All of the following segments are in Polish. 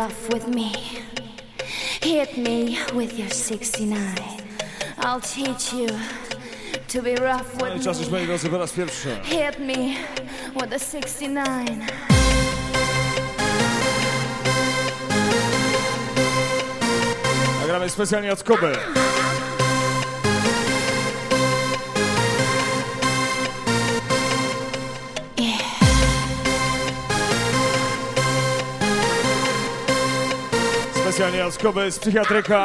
rough with me. Hit me with your 69. I'll teach you to be rough No i with czas już, moi me. drodzy, po raz pierwszy. Hit me with the 69. Nagramy specjalnie od Kuby. Specjalnie od z psychiatryka.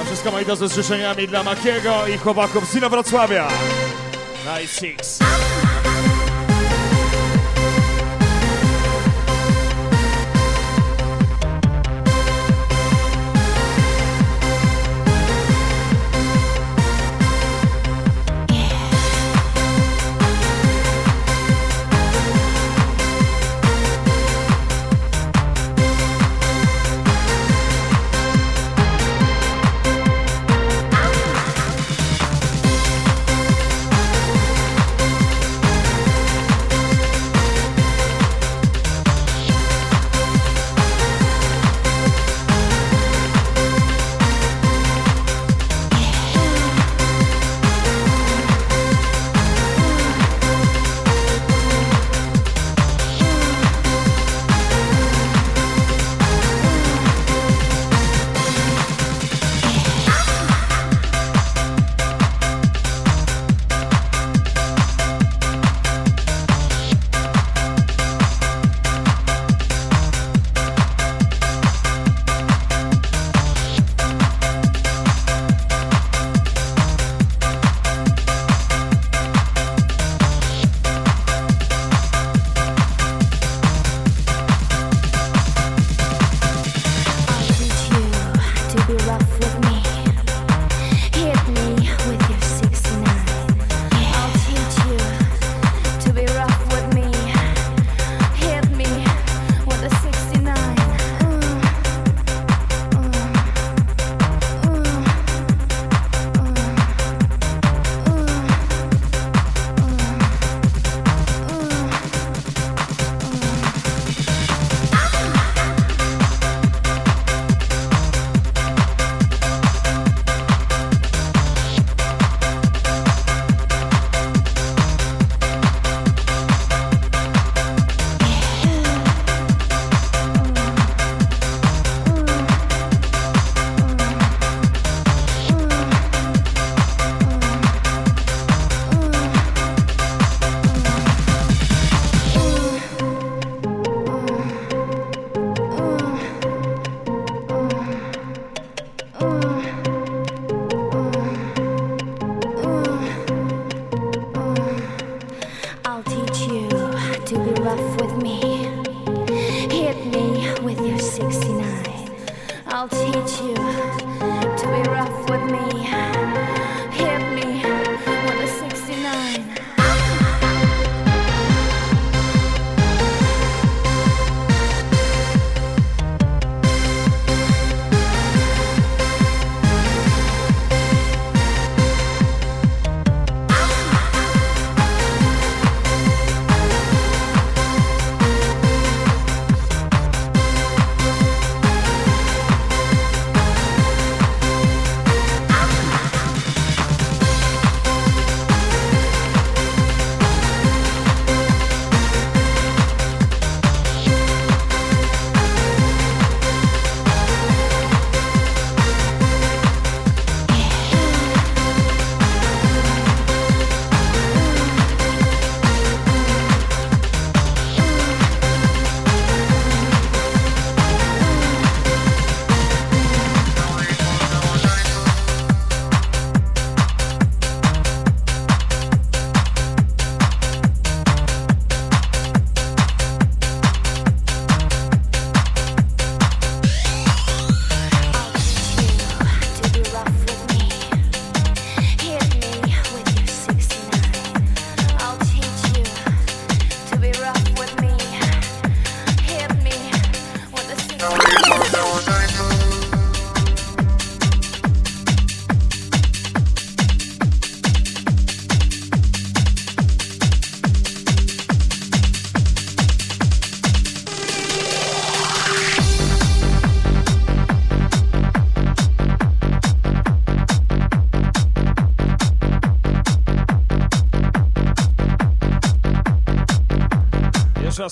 A wszystko, moi drodzy, z życzeniami dla Makiego i chłopaków z Wrocławia. Nice Six.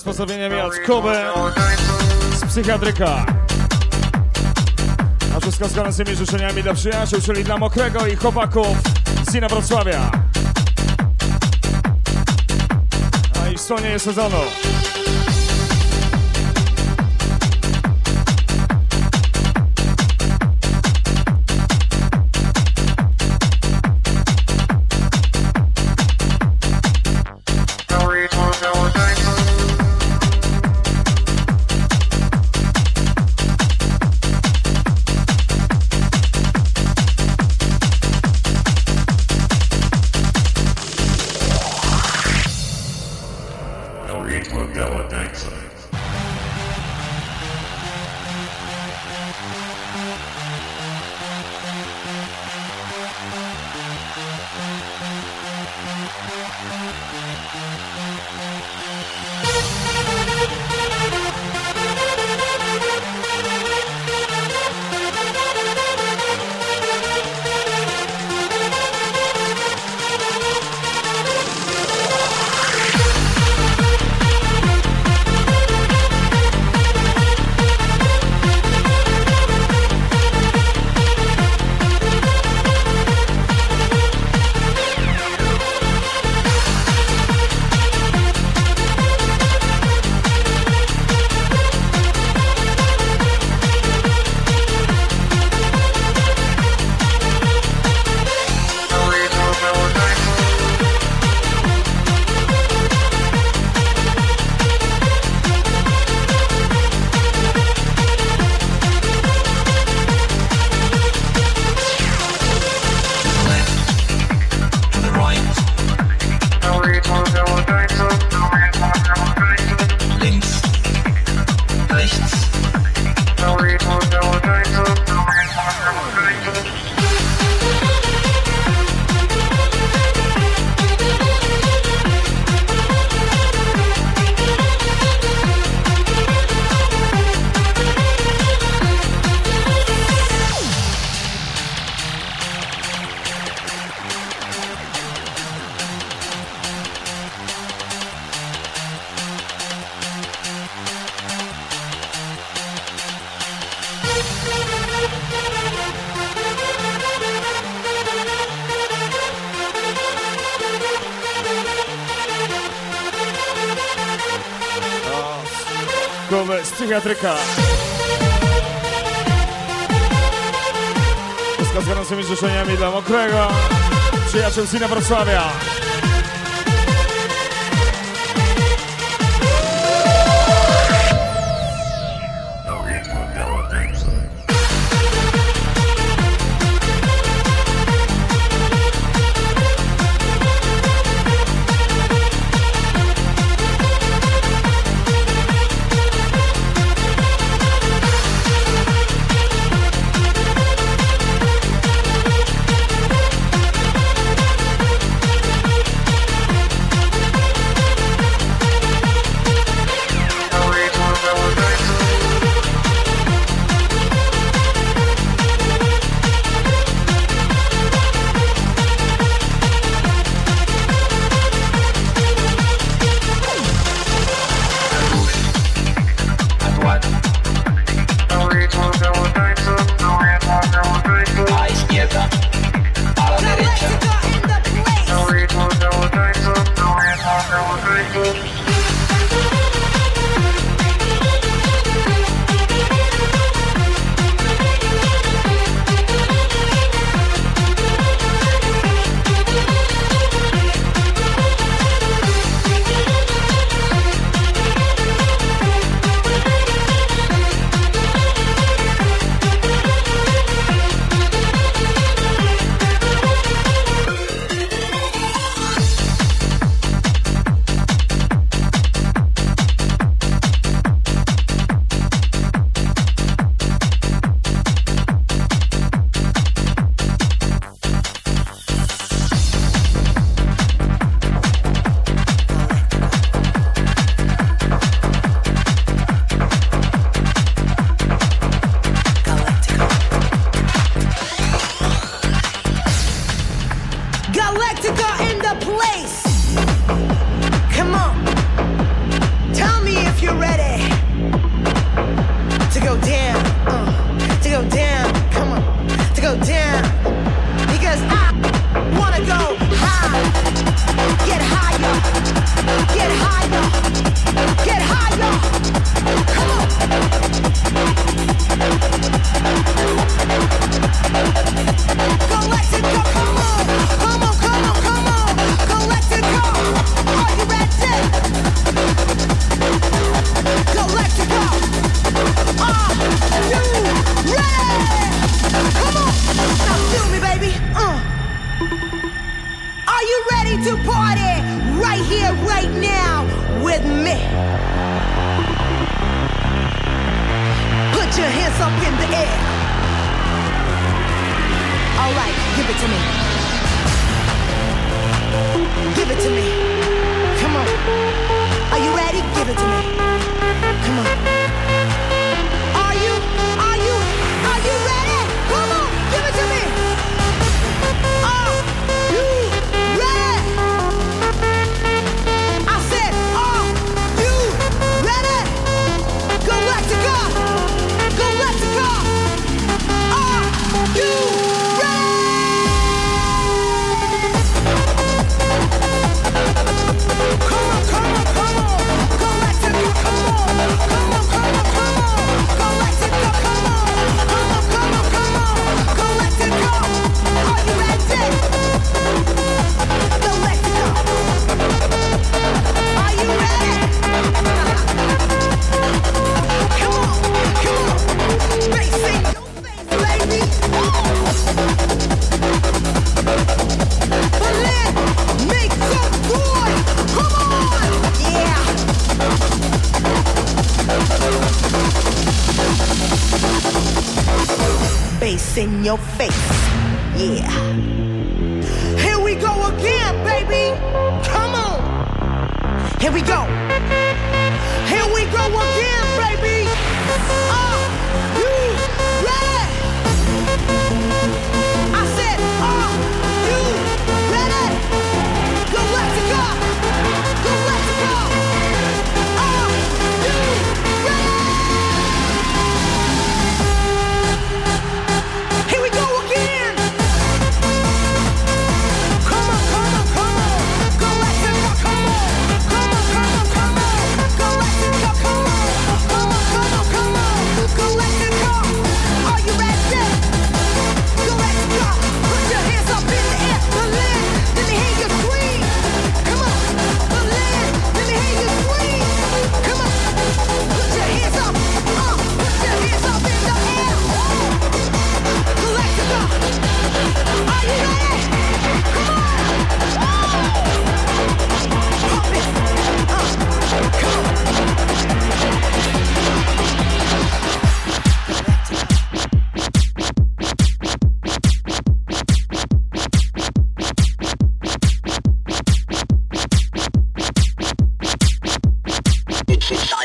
Pozdrowienia Kuby z psychiatryka. A wszystko z gorącymi życzeniami dla przyjaciół, czyli dla Mokrego i chłopaków z Sina Wrocławia. A i słonie sezonu. Wrocławia. Shit.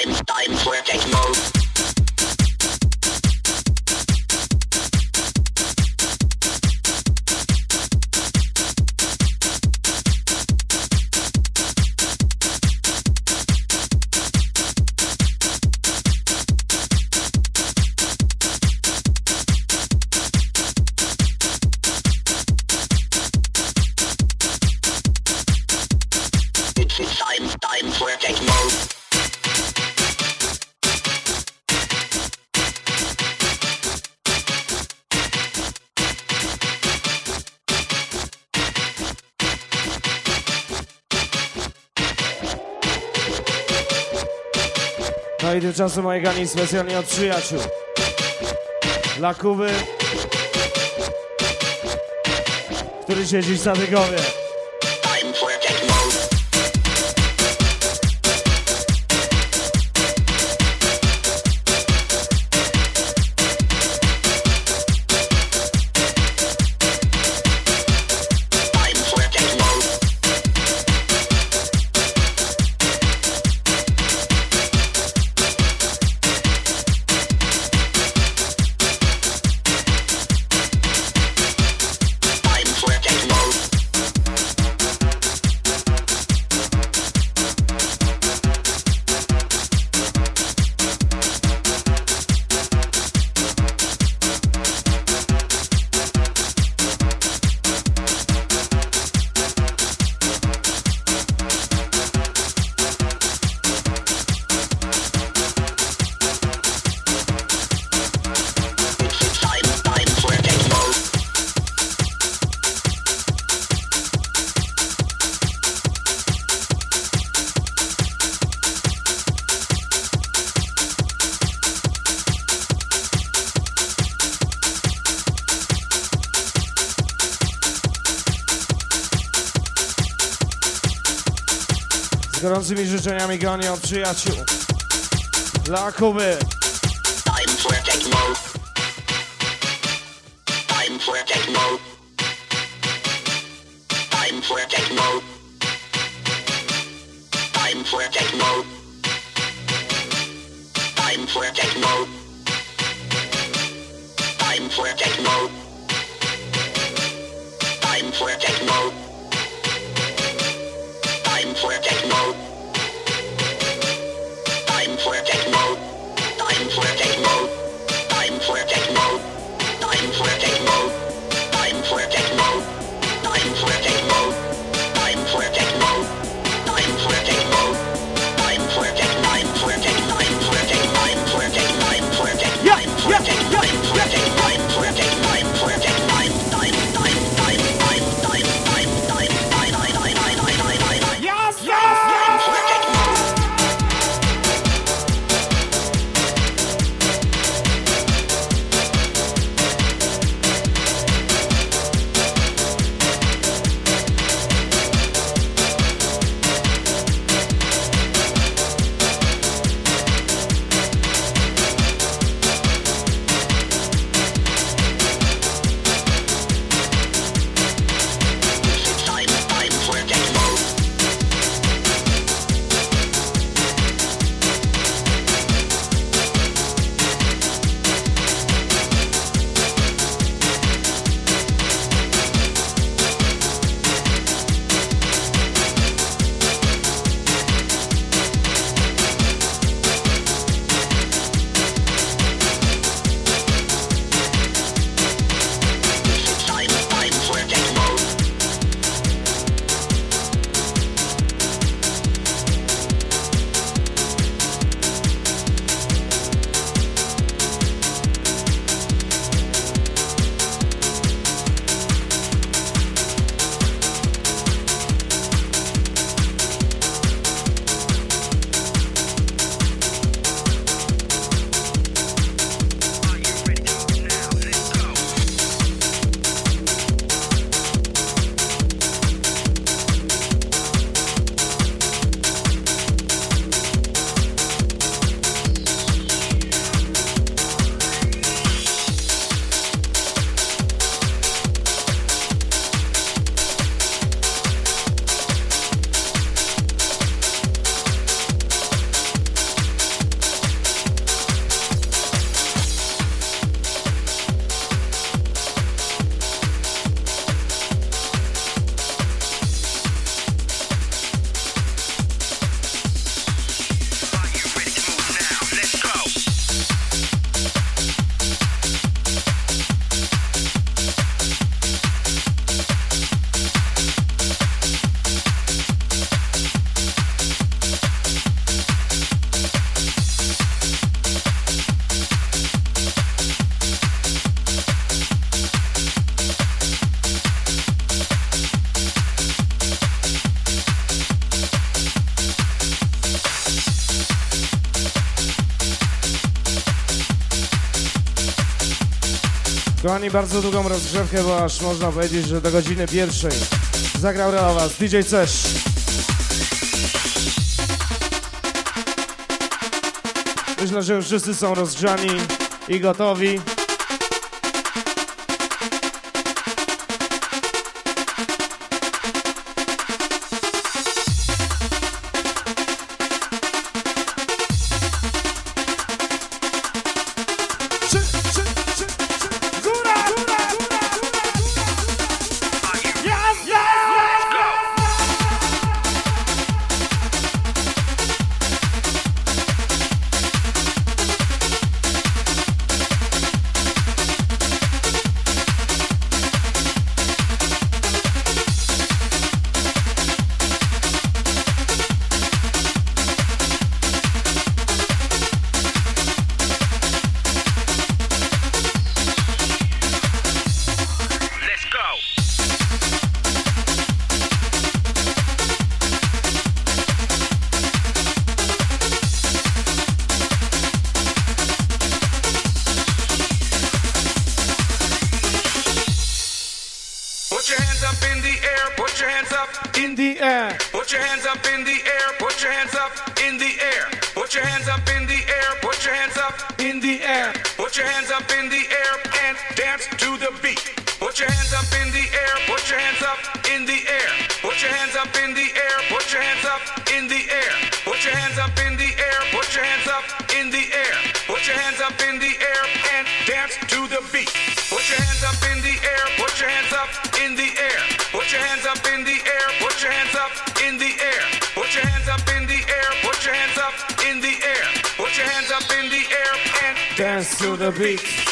czasu moje gani specjalnie od przyjaciół. Dla Kuby, który siedzi w Satygowie. wrażeniami od przyjaciół. Dla Kuby. Time for techno. Time for techno. Time for techno. Time for techno. nami bardzo długą rozgrzewkę, bo aż można powiedzieć, że do godziny pierwszej zagrał dla Was DJ Cesz. Myślę, że już wszyscy są rozgrzani i gotowi. to the beat.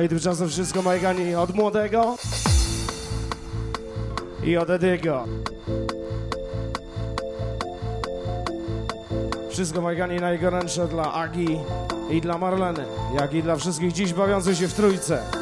No i tymczasem wszystko majgani od młodego i od Ediego. Wszystko majgani najgorętsze dla Agi i dla Marleny, jak i dla wszystkich dziś bawiących się w trójce.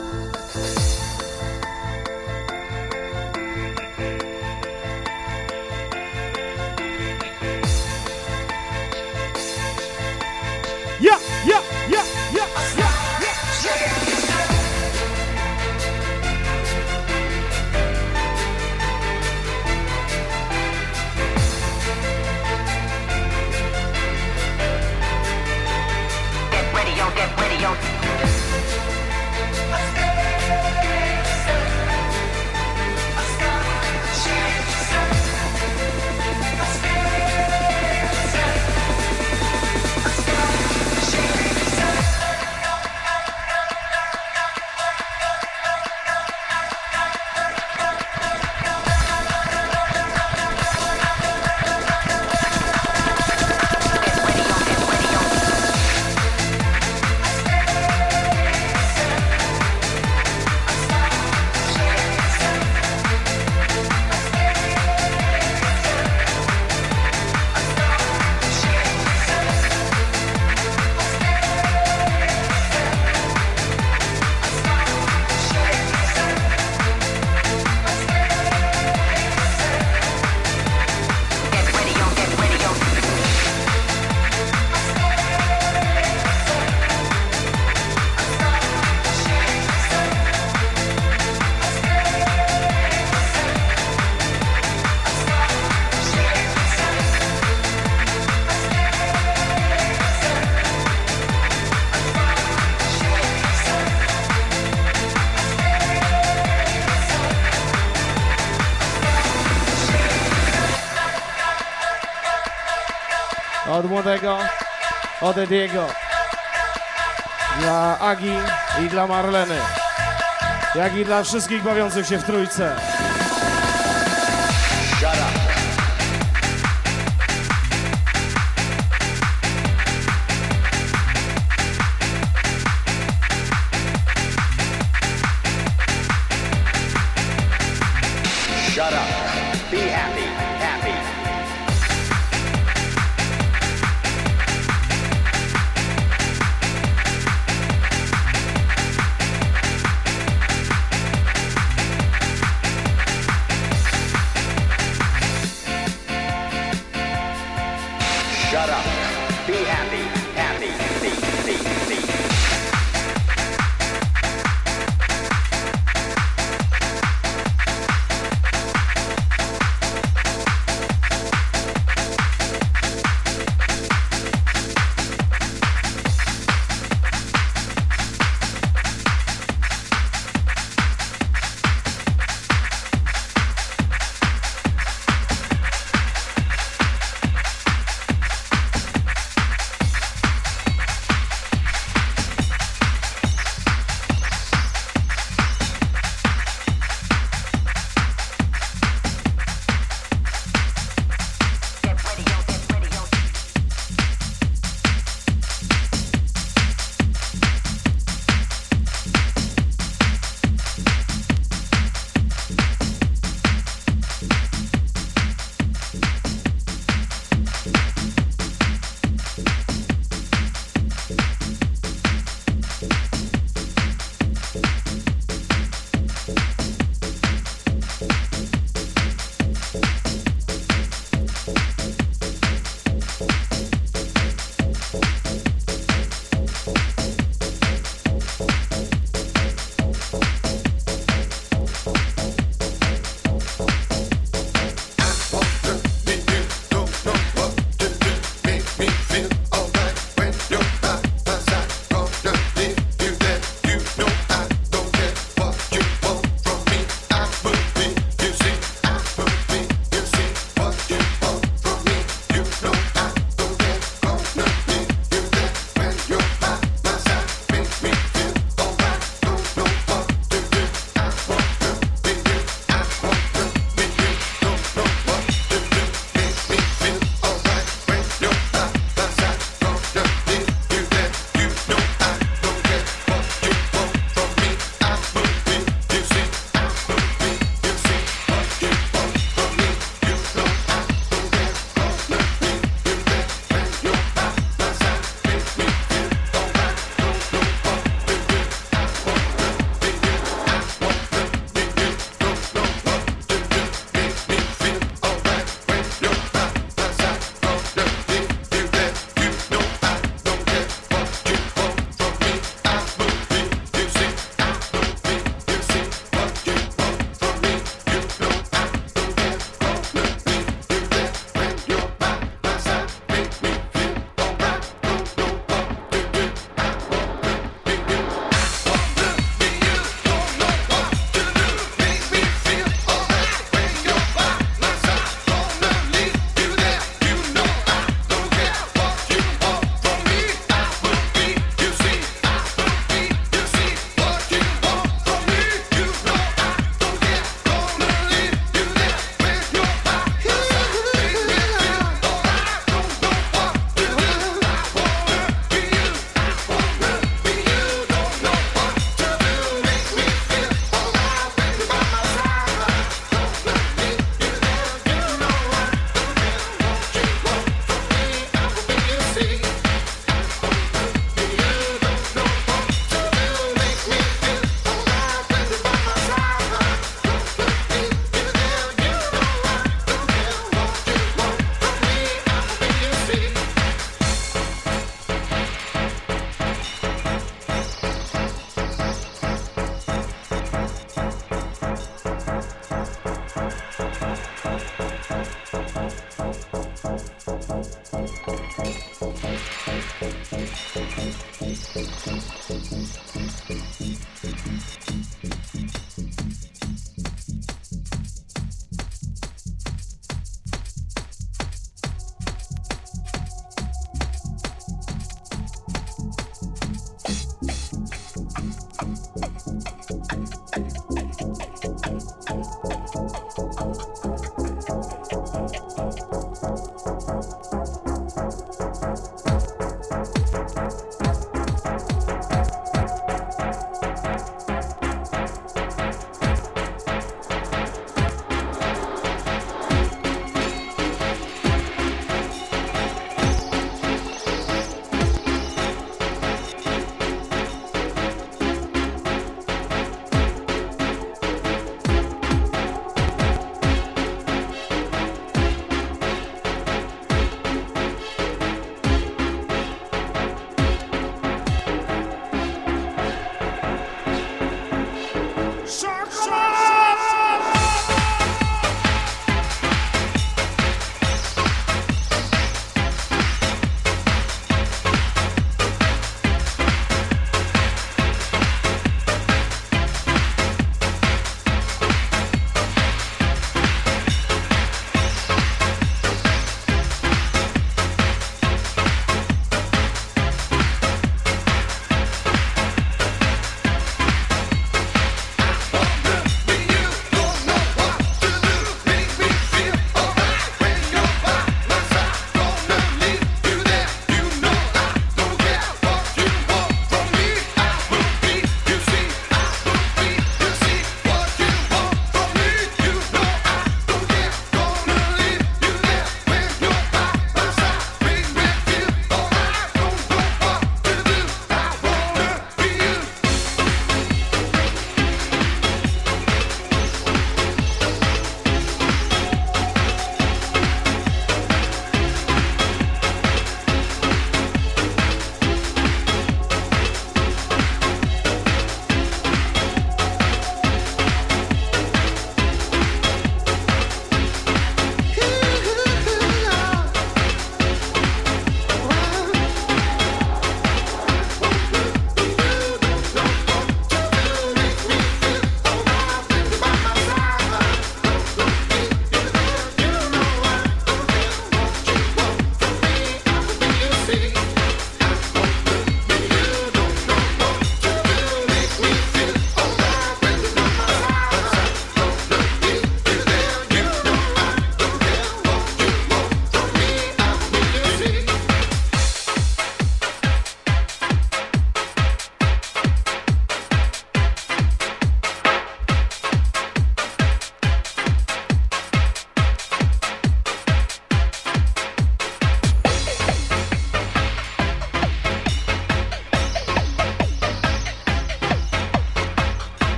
Od Ediego. Dla Agi i dla Marleny. Jak i dla wszystkich bawiących się w trójce.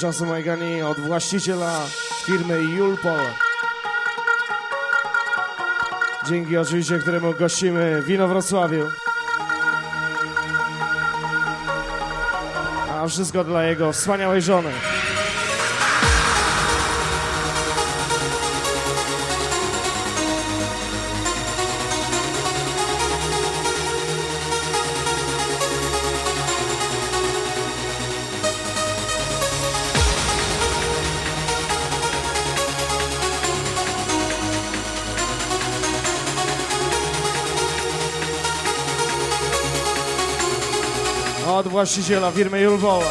Tymczasem Majgani od właściciela firmy Julpol. Dzięki oczywiście, któremu gościmy wino Wrocławiu. A wszystko dla jego wspaniałej żony. Od właściciela firmy Julpol.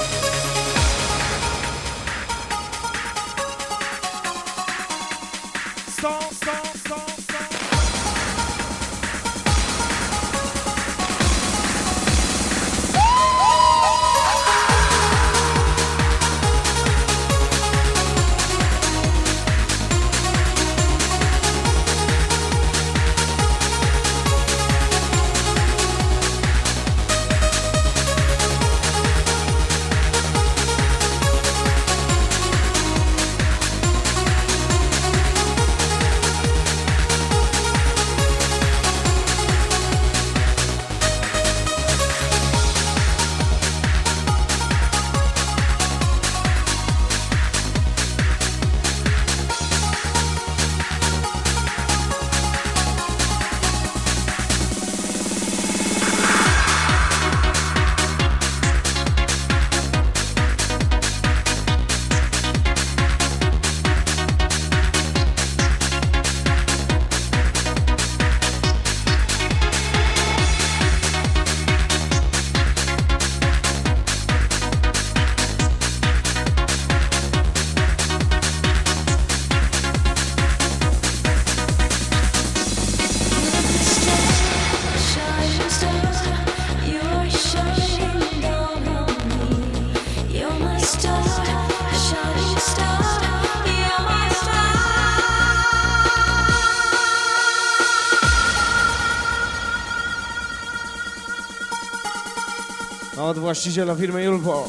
Właściciela firmy Julpol.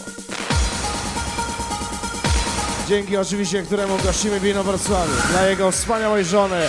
Dzięki oczywiście, któremu gościmy wino Wrocławiu. Dla jego wspaniałej żony.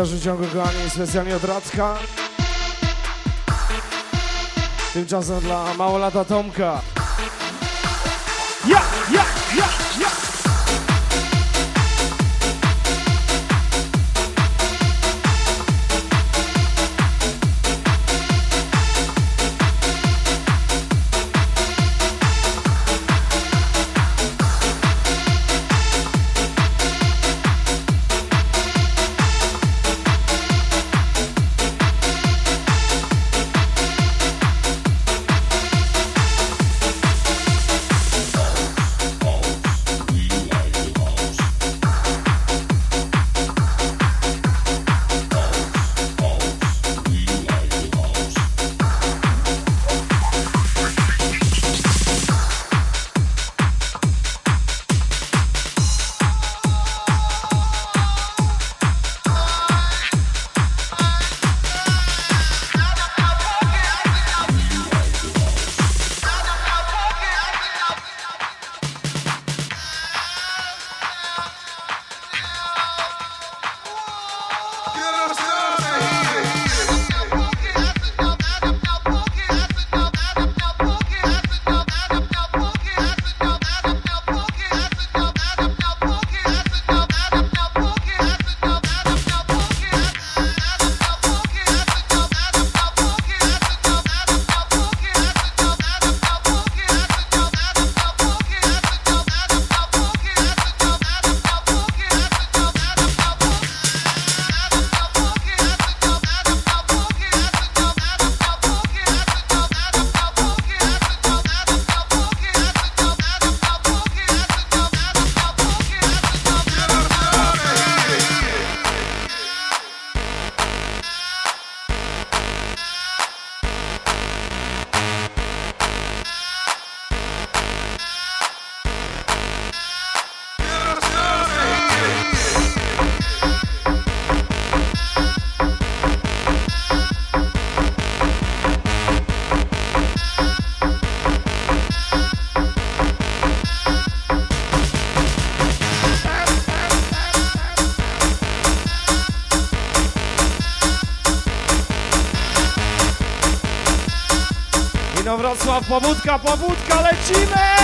Dalszym ciągu, kochani, specjalnie od Radka. Tymczasem dla małolata Tomka. Pobudka, pobudka, lecimy!